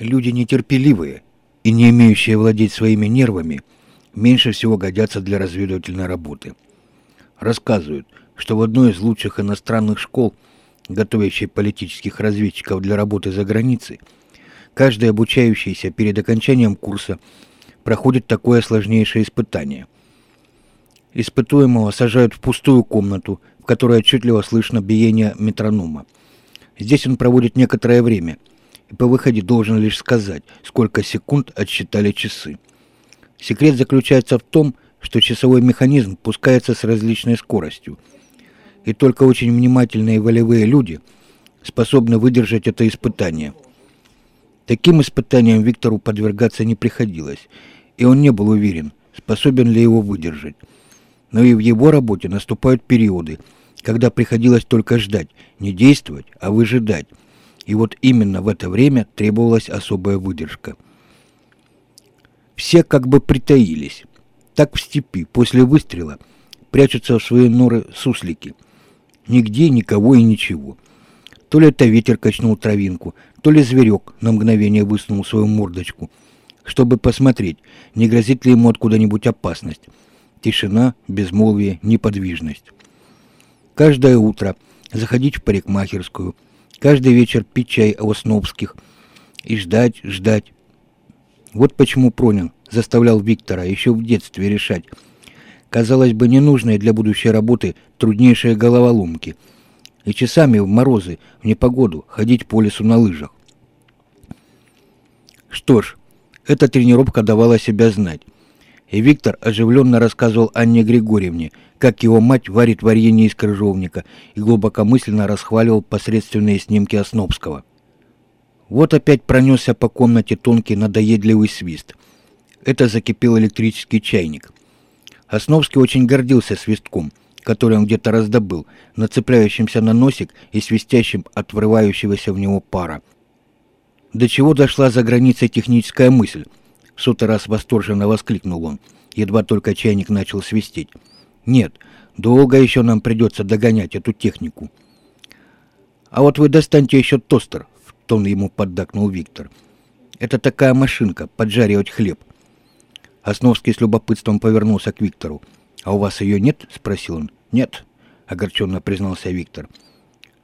Люди нетерпеливые и не имеющие владеть своими нервами меньше всего годятся для разведывательной работы. Рассказывают, что в одной из лучших иностранных школ, готовящей политических разведчиков для работы за границей, каждый обучающийся перед окончанием курса проходит такое сложнейшее испытание. Испытуемого сажают в пустую комнату, в которой отчетливо слышно биение метронома. Здесь он проводит некоторое время – и по выходе должен лишь сказать, сколько секунд отсчитали часы. Секрет заключается в том, что часовой механизм пускается с различной скоростью, и только очень внимательные волевые люди способны выдержать это испытание. Таким испытаниям Виктору подвергаться не приходилось, и он не был уверен, способен ли его выдержать. Но и в его работе наступают периоды, когда приходилось только ждать, не действовать, а выжидать, и вот именно в это время требовалась особая выдержка. Все как бы притаились. Так в степи после выстрела прячутся в свои норы суслики. Нигде никого и ничего. То ли это ветер качнул травинку, то ли зверек на мгновение высунул свою мордочку, чтобы посмотреть, не грозит ли ему откуда-нибудь опасность. Тишина, безмолвие, неподвижность. Каждое утро заходить в парикмахерскую – каждый вечер пить чай у Снобских и ждать, ждать. Вот почему Пронин заставлял Виктора еще в детстве решать, казалось бы, ненужные для будущей работы труднейшие головоломки, и часами в морозы, в непогоду ходить по лесу на лыжах. Что ж, эта тренировка давала себя знать. И Виктор оживленно рассказывал Анне Григорьевне, как его мать варит варенье из крыжовника, и глубокомысленно расхваливал посредственные снимки Оснобского. Вот опять пронесся по комнате тонкий надоедливый свист. Это закипел электрический чайник. Основский очень гордился свистком, который он где-то раздобыл, нацепляющимся на носик и свистящим от врывающегося в него пара. До чего дошла за границей техническая мысль? В сотый раз восторженно воскликнул он, едва только чайник начал свистеть. Нет, долго еще нам придется догонять эту технику. А вот вы достаньте еще тостер, в тон ему поддакнул Виктор. Это такая машинка, поджаривать хлеб. Основский с любопытством повернулся к Виктору. «А у вас ее нет?» — спросил он. «Нет», — огорченно признался Виктор.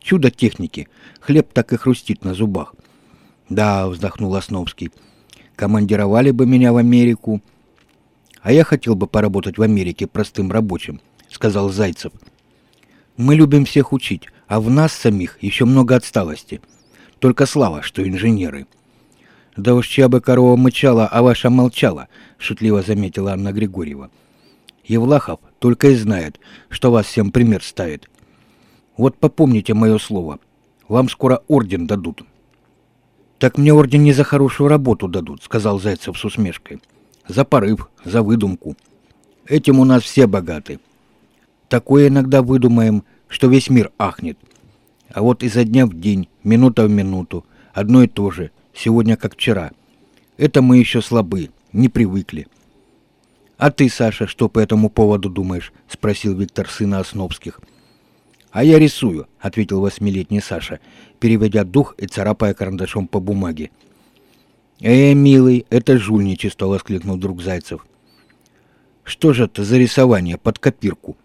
«Чудо техники. Хлеб так и хрустит на зубах». «Да», — вздохнул Основский. «Командировали бы меня в Америку». «А я хотел бы поработать в Америке простым рабочим», — сказал Зайцев. «Мы любим всех учить, а в нас самих еще много отсталости. Только слава, что инженеры». «Да уж чья бы корова мычала, а ваша молчала», — шутливо заметила Анна Григорьева. «Евлахов только и знает, что вас всем пример ставит. Вот попомните мое слово. Вам скоро орден дадут». «Так мне орден не за хорошую работу дадут», — сказал Зайцев с усмешкой за порыв, за выдумку. Этим у нас все богаты. Такое иногда выдумаем, что весь мир ахнет. А вот изо дня в день, минута в минуту, одно и то же, сегодня как вчера. Это мы еще слабы, не привыкли. «А ты, Саша, что по этому поводу думаешь?» — спросил Виктор сына Оснобских. «А я рисую», — ответил восьмилетний Саша, переводя дух и царапая карандашом по бумаге. «Э, милый, это жульничество!» — воскликнул друг Зайцев. «Что же это за рисование под копирку?»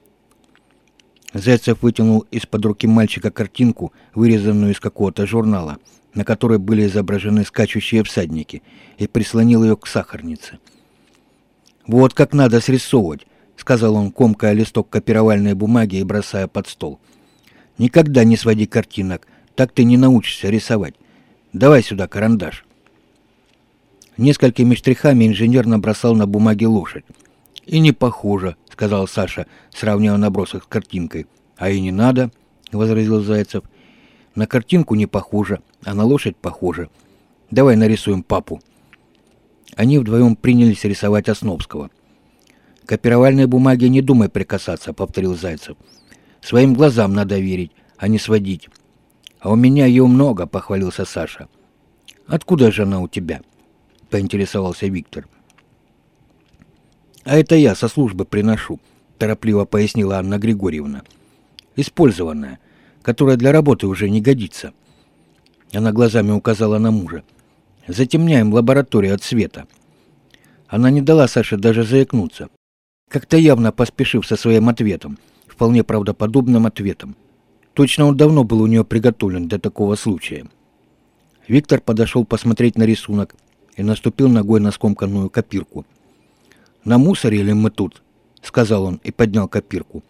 Зайцев вытянул из-под руки мальчика картинку, вырезанную из какого-то журнала, на которой были изображены скачущие всадники, и прислонил ее к сахарнице. «Вот как надо срисовывать», — сказал он, комкая листок копировальной бумаги и бросая под стол. «Никогда не своди картинок, так ты не научишься рисовать. Давай сюда карандаш». Несколькими штрихами инженер набросал на бумаге лошадь. «И не похоже», — сказал Саша, сравнивая набросок с картинкой. «А и не надо», — возразил Зайцев. «На картинку не похоже, а на лошадь похоже. Давай нарисуем папу». Они вдвоем принялись рисовать Основского. «Копировальной бумаге не думай прикасаться», — повторил Зайцев. «Своим глазам надо верить, а не сводить». «А у меня ее много», — похвалился Саша. «Откуда же она у тебя?» Поинтересовался Виктор. «А это я со службы приношу», — торопливо пояснила Анна Григорьевна. «Использованная, которая для работы уже не годится». Она глазами указала на мужа. Затемняем лабораторию от света. Она не дала Саше даже заикнуться. Как-то явно поспешив со своим ответом. Вполне правдоподобным ответом. Точно он давно был у нее приготовлен для такого случая. Виктор подошел посмотреть на рисунок и наступил ногой на скомканную копирку. «Намусорили мы тут», — сказал он и поднял копирку.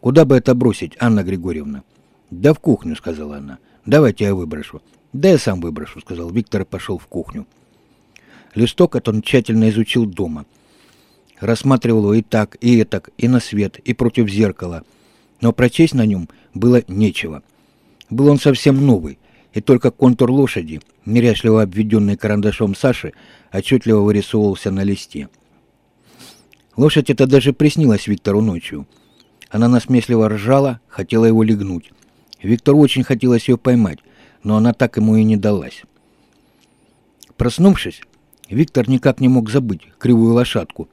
«Куда бы это бросить, Анна Григорьевна?» «Да в кухню», — сказала она. «Давайте я выброшу». «Да я сам выброшу», — сказал Виктор и пошел в кухню. Листок этот он тщательно изучил дома. Рассматривал его и так, и этак, и на свет, и против зеркала. Но прочесть на нем было нечего. Был он совсем новый, и только контур лошади, неряшливо обведенный карандашом Саши, отчетливо вырисовывался на листе. Лошадь эта даже приснилась Виктору ночью. Она насмешливо ржала, хотела его легнуть. Виктору очень хотелось ее поймать, но она так ему и не далась. Проснувшись, Виктор никак не мог забыть кривую лошадку.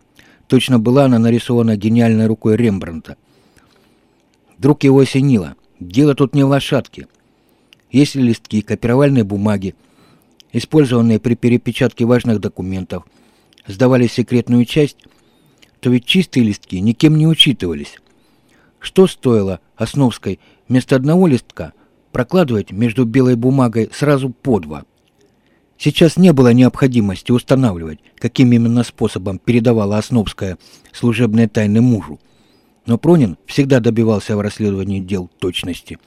Точно была она нарисована гениальной рукой Рембрандта. Вдруг его осенило. Дело тут не в лошадке. Если листки копировальной бумаги, использованные при перепечатке важных документов, сдавали секретную часть, то ведь чистые листки никем не учитывались. Что стоило Основской вместо одного листка прокладывать между белой бумагой сразу по два? Сейчас не было необходимости устанавливать, каким именно способом передавала Основская служебные тайны мужу. Но Пронин всегда добивался в расследовании дел точности.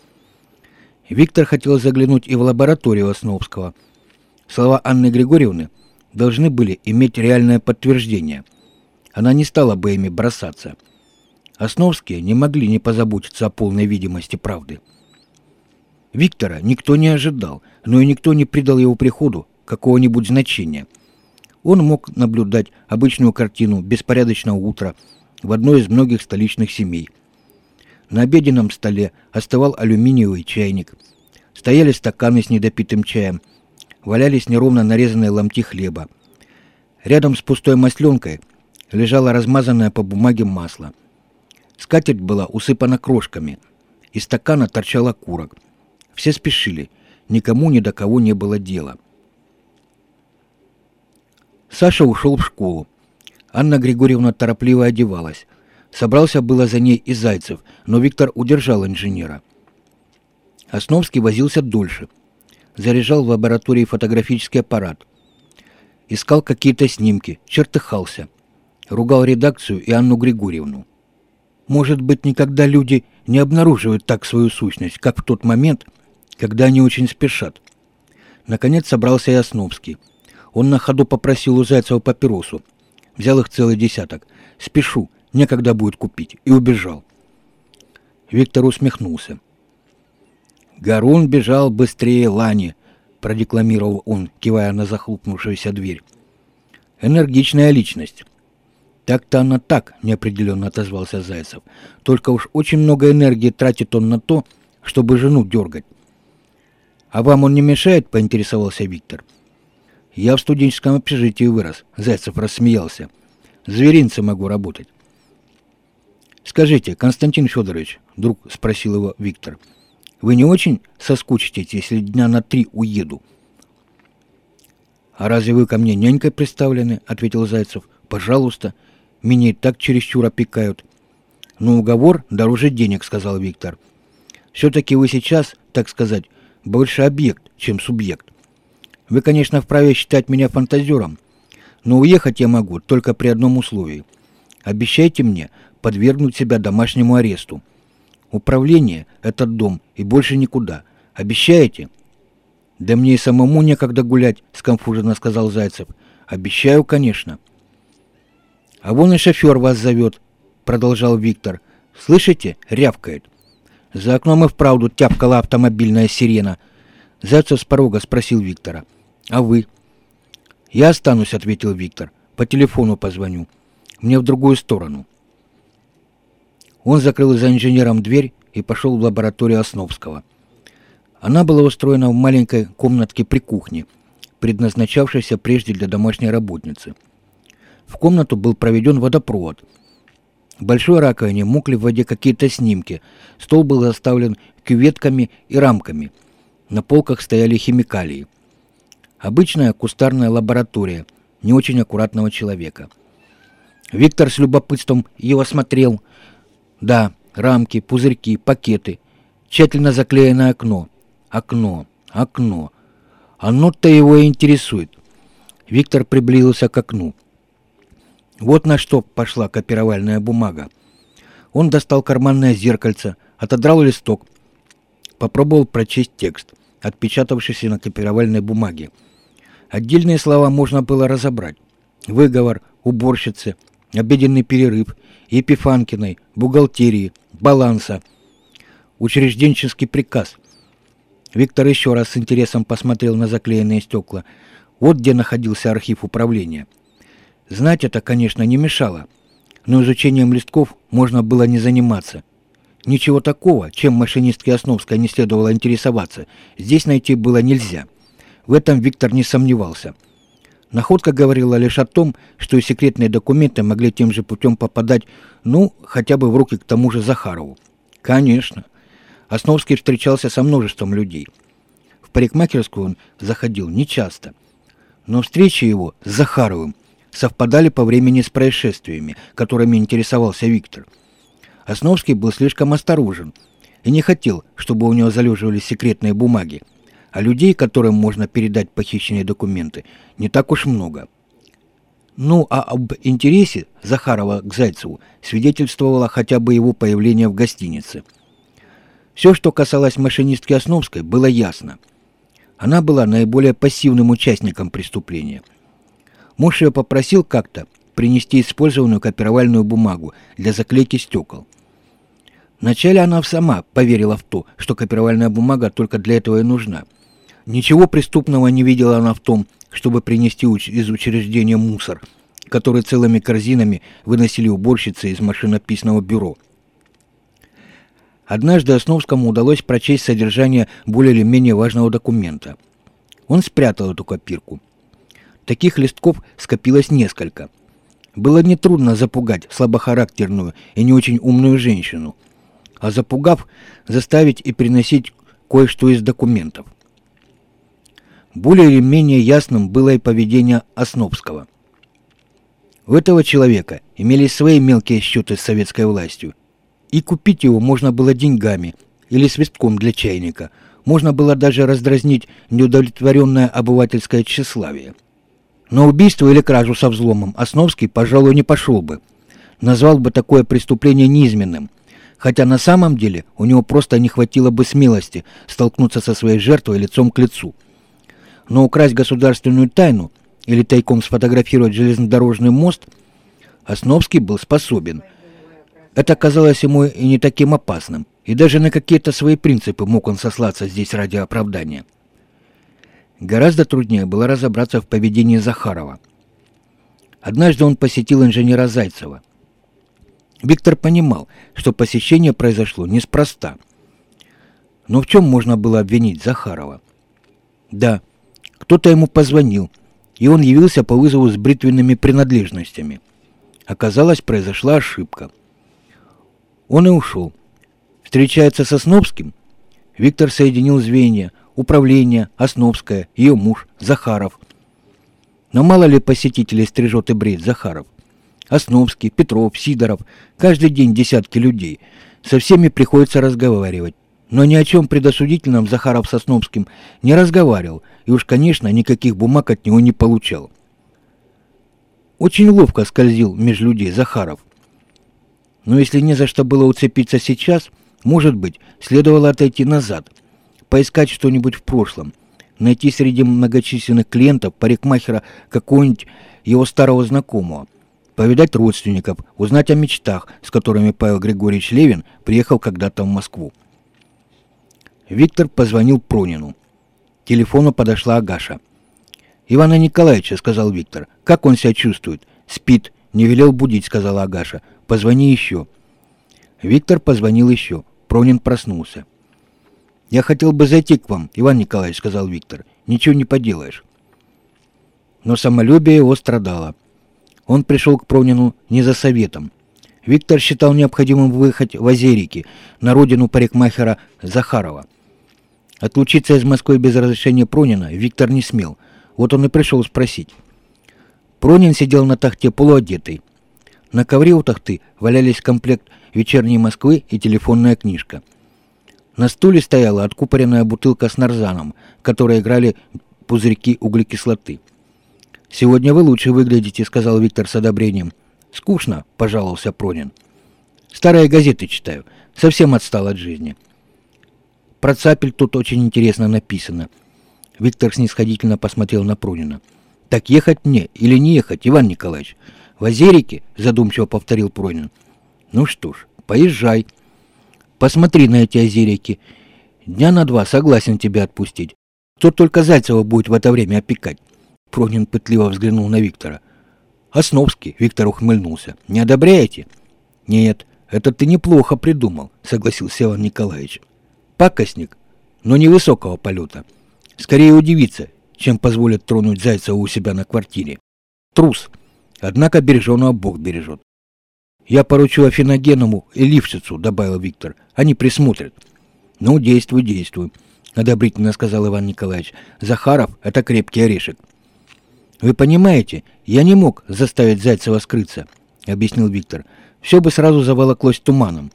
Виктор хотел заглянуть и в лабораторию Основского. Слова Анны Григорьевны должны были иметь реальное подтверждение. Она не стала бы ими бросаться. Основские не могли не позаботиться о полной видимости правды. Виктора никто не ожидал, но и никто не придал его приходу какого-нибудь значения. Он мог наблюдать обычную картину беспорядочного утра в одной из многих столичных семей. На обеденном столе остывал алюминиевый чайник. Стояли стаканы с недопитым чаем. Валялись неровно нарезанные ломти хлеба. Рядом с пустой масленкой лежало размазанное по бумаге масло. Скатерть была усыпана крошками. Из стакана торчал окурок. Все спешили. Никому ни до кого не было дела. Саша ушел в школу. Анна Григорьевна торопливо одевалась. Собрался было за ней и Зайцев, но Виктор удержал инженера. Основский возился дольше. Заряжал в лаборатории фотографический аппарат. Искал какие-то снимки, чертыхался. Ругал редакцию и Анну Григорьевну. Может быть, никогда люди не обнаруживают так свою сущность, как в тот момент, когда они очень спешат. Наконец собрался и Основский. Он на ходу попросил у Зайцева папиросу. Взял их целый десяток. «Спешу, некогда будет купить». И убежал. Виктор усмехнулся. «Гарун бежал быстрее Лани», — продекламировал он, кивая на захлопнувшуюся дверь. «Энергичная личность». «Так-то она так», — неопределенно отозвался Зайцев. «Только уж очень много энергии тратит он на то, чтобы жену дергать». «А вам он не мешает?» — поинтересовался Виктор. — я в студенческом общежитии вырос. Зайцев рассмеялся. Зверинце могу работать. Скажите, Константин Федорович, вдруг спросил его Виктор, вы не очень соскучитесь, если дня на три уеду? А разве вы ко мне нянькой представлены? Ответил Зайцев. Пожалуйста. Меня и так чересчур опекают. Но уговор дороже денег, сказал Виктор. Все-таки вы сейчас, так сказать, больше объект, чем субъект. Вы, конечно, вправе считать меня фантазером, но уехать я могу только при одном условии. Обещайте мне подвергнуть себя домашнему аресту. Управление — этот дом, и больше никуда. Обещаете?» «Да мне и самому некогда гулять», — скомфуженно сказал Зайцев. «Обещаю, конечно». «А вон и шофер вас зовет», — продолжал Виктор. «Слышите? Рявкает». За окном и вправду тяпкала автомобильная сирена. Зайцев с порога спросил Виктора. «А вы?» «Я останусь», — ответил Виктор. «По телефону позвоню. Мне в другую сторону». Он закрыл за инженером дверь и пошел в лабораторию Основского. Она была устроена в маленькой комнатке при кухне, предназначавшейся прежде для домашней работницы. В комнату был проведен водопровод. В большой раковине мокли в воде какие-то снимки. Стол был заставлен кюветками и рамками. На полках стояли химикалии. Обычная кустарная лаборатория не очень аккуратного человека. Виктор с любопытством его осмотрел. Да, рамки, пузырьки, пакеты. Тщательно заклеенное окно. Окно, окно. Оно-то его и интересует. Виктор приблизился к окну. Вот на что пошла копировальная бумага. Он достал карманное зеркальце, отодрал листок, попробовал прочесть текст, отпечатавшийся на копировальной бумаге. Отдельные слова можно было разобрать. Выговор, уборщицы, обеденный перерыв, Епифанкиной, бухгалтерии, баланса, учрежденческий приказ. Виктор еще раз с интересом посмотрел на заклеенные стекла. Вот где находился архив управления. Знать это, конечно, не мешало, но изучением листков можно было не заниматься. Ничего такого, чем машинистке Основской не следовало интересоваться, здесь найти было нельзя. В этом Виктор не сомневался. Находка говорила лишь о том, что и секретные документы могли тем же путем попадать, ну, хотя бы в руки к тому же Захарову. Конечно. Основский встречался со множеством людей. В парикмахерскую он заходил нечасто. Но встречи его с Захаровым совпадали по времени с происшествиями, которыми интересовался Виктор. Основский был слишком осторожен и не хотел, чтобы у него залеживались секретные бумаги, а людей, которым можно передать похищенные документы, не так уж много. Ну, а об интересе Захарова к Зайцеву свидетельствовало хотя бы его появление в гостинице. Все, что касалось машинистки Основской, было ясно. Она была наиболее пассивным участником преступления – Муж ее попросил как-то принести использованную копировальную бумагу для заклейки стекол. Вначале она сама поверила в то, что копировальная бумага только для этого и нужна. Ничего преступного не видела она в том, чтобы принести из учреждения мусор, который целыми корзинами выносили уборщицы из машинописного бюро. Однажды Основскому удалось прочесть содержание более или менее важного документа. Он спрятал эту копирку – Таких листков скопилось несколько. Было нетрудно запугать слабохарактерную и не очень умную женщину, а запугав, заставить и приносить кое-что из документов. Более или менее ясным было и поведение Основского. У этого человека имелись свои мелкие счеты с советской властью, и купить его можно было деньгами или свистком для чайника, можно было даже раздразнить неудовлетворенное обывательское тщеславие – на убийство или кражу со взломом Основский, пожалуй, не пошел бы. Назвал бы такое преступление низменным. Хотя на самом деле у него просто не хватило бы смелости столкнуться со своей жертвой лицом к лицу. Но украсть государственную тайну или тайком сфотографировать железнодорожный мост Основский был способен. Это казалось ему и не таким опасным, и даже на какие-то свои принципы мог он сослаться здесь ради оправдания. Гораздо труднее было разобраться в поведении Захарова. Однажды он посетил инженера Зайцева. Виктор понимал, что посещение произошло неспроста. Но в чем можно было обвинить Захарова? Да, кто-то ему позвонил, и он явился по вызову с бритвенными принадлежностями. Оказалось, произошла ошибка. Он и ушел. Встречается со Снобским. Виктор соединил звенья, управление, Основская, ее муж, Захаров. Но мало ли посетителей стрижет и бреет Захаров. Основский, Петров, Сидоров, каждый день десятки людей. Со всеми приходится разговаривать. Но ни о чем предосудительном Захаров с Основским не разговаривал, и уж, конечно, никаких бумаг от него не получал. Очень ловко скользил меж людей Захаров. Но если не за что было уцепиться сейчас, может быть, следовало отойти назад – поискать что-нибудь в прошлом, найти среди многочисленных клиентов парикмахера какого-нибудь его старого знакомого, повидать родственников, узнать о мечтах, с которыми Павел Григорьевич Левин приехал когда-то в Москву. Виктор позвонил Пронину. К телефону подошла Агаша. «Ивана Николаевича», — сказал Виктор, — «как он себя чувствует?» «Спит. Не велел будить», — сказала Агаша. «Позвони еще». Виктор позвонил еще. Пронин проснулся. «Я хотел бы зайти к вам, Иван Николаевич», — сказал Виктор. «Ничего не поделаешь». Но самолюбие его страдало. Он пришел к Пронину не за советом. Виктор считал необходимым выехать в Озерики, на родину парикмахера Захарова. Отлучиться из Москвы без разрешения Пронина Виктор не смел. Вот он и пришел спросить. Пронин сидел на тахте полуодетый. На ковре у тахты валялись комплект «Вечерней Москвы» и телефонная книжка. На стуле стояла откупоренная бутылка с нарзаном, в которой играли пузырьки углекислоты. «Сегодня вы лучше выглядите», — сказал Виктор с одобрением. «Скучно», — пожаловался Пронин. «Старые газеты читаю. Совсем отстал от жизни». Про цапель тут очень интересно написано. Виктор снисходительно посмотрел на Пронина. «Так ехать мне или не ехать, Иван Николаевич?» «В Озерике?» — задумчиво повторил Пронин. «Ну что ж, поезжай. Посмотри на эти озерики. Дня на два согласен тебя отпустить. Кто только Зайцева будет в это время опекать?» Пронин пытливо взглянул на Виктора. «Основский», — Виктор ухмыльнулся. «Не одобряете?» «Нет, это ты неплохо придумал», — согласился Иван Николаевич. «Пакостник, но невысокого полета. Скорее удивится, чем позволит тронуть Зайцева у себя на квартире. Трус, однако береженого Бог бережет. «Я поручу Афиногеному и Лившицу», — добавил Виктор. «Они присмотрят». «Ну, действуй, действуй», — одобрительно сказал Иван Николаевич. «Захаров — это крепкий орешек». «Вы понимаете, я не мог заставить Зайцева скрыться», — объяснил Виктор. «Все бы сразу заволоклось туманом».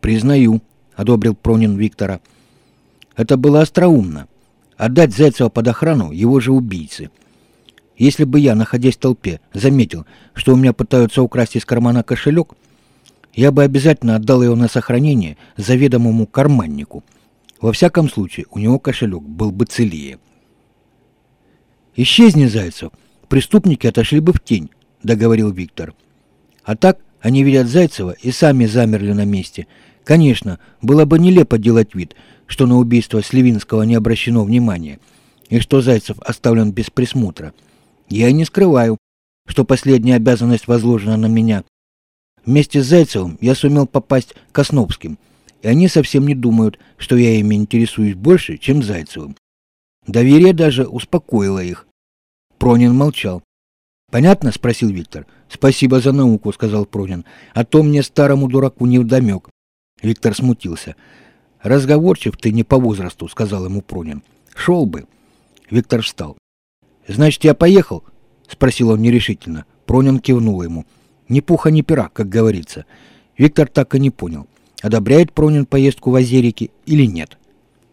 «Признаю», — одобрил Пронин Виктора. «Это было остроумно. Отдать Зайцева под охрану его же убийцы». Если бы я, находясь в толпе, заметил, что у меня пытаются украсть из кармана кошелек, я бы обязательно отдал его на сохранение заведомому карманнику. Во всяком случае, у него кошелек был бы целее. «Исчезни, Зайцев, преступники отошли бы в тень», — договорил Виктор. «А так они видят Зайцева и сами замерли на месте. Конечно, было бы нелепо делать вид, что на убийство Сливинского не обращено внимания, и что Зайцев оставлен без присмотра». Я не скрываю, что последняя обязанность возложена на меня. Вместе с Зайцевым я сумел попасть к Основским, и они совсем не думают, что я ими интересуюсь больше, чем Зайцевым. Доверие даже успокоило их. Пронин молчал. «Понятно?» — спросил Виктор. «Спасибо за науку», — сказал Пронин. «А то мне, старому дураку, не вдомек». Виктор смутился. «Разговорчив ты не по возрасту», — сказал ему Пронин. «Шел бы». Виктор встал. «Значит, я поехал?» — спросил он нерешительно. Пронин кивнул ему. «Ни пуха, ни пера, как говорится». Виктор так и не понял, одобряет Пронин поездку в Озерики или нет.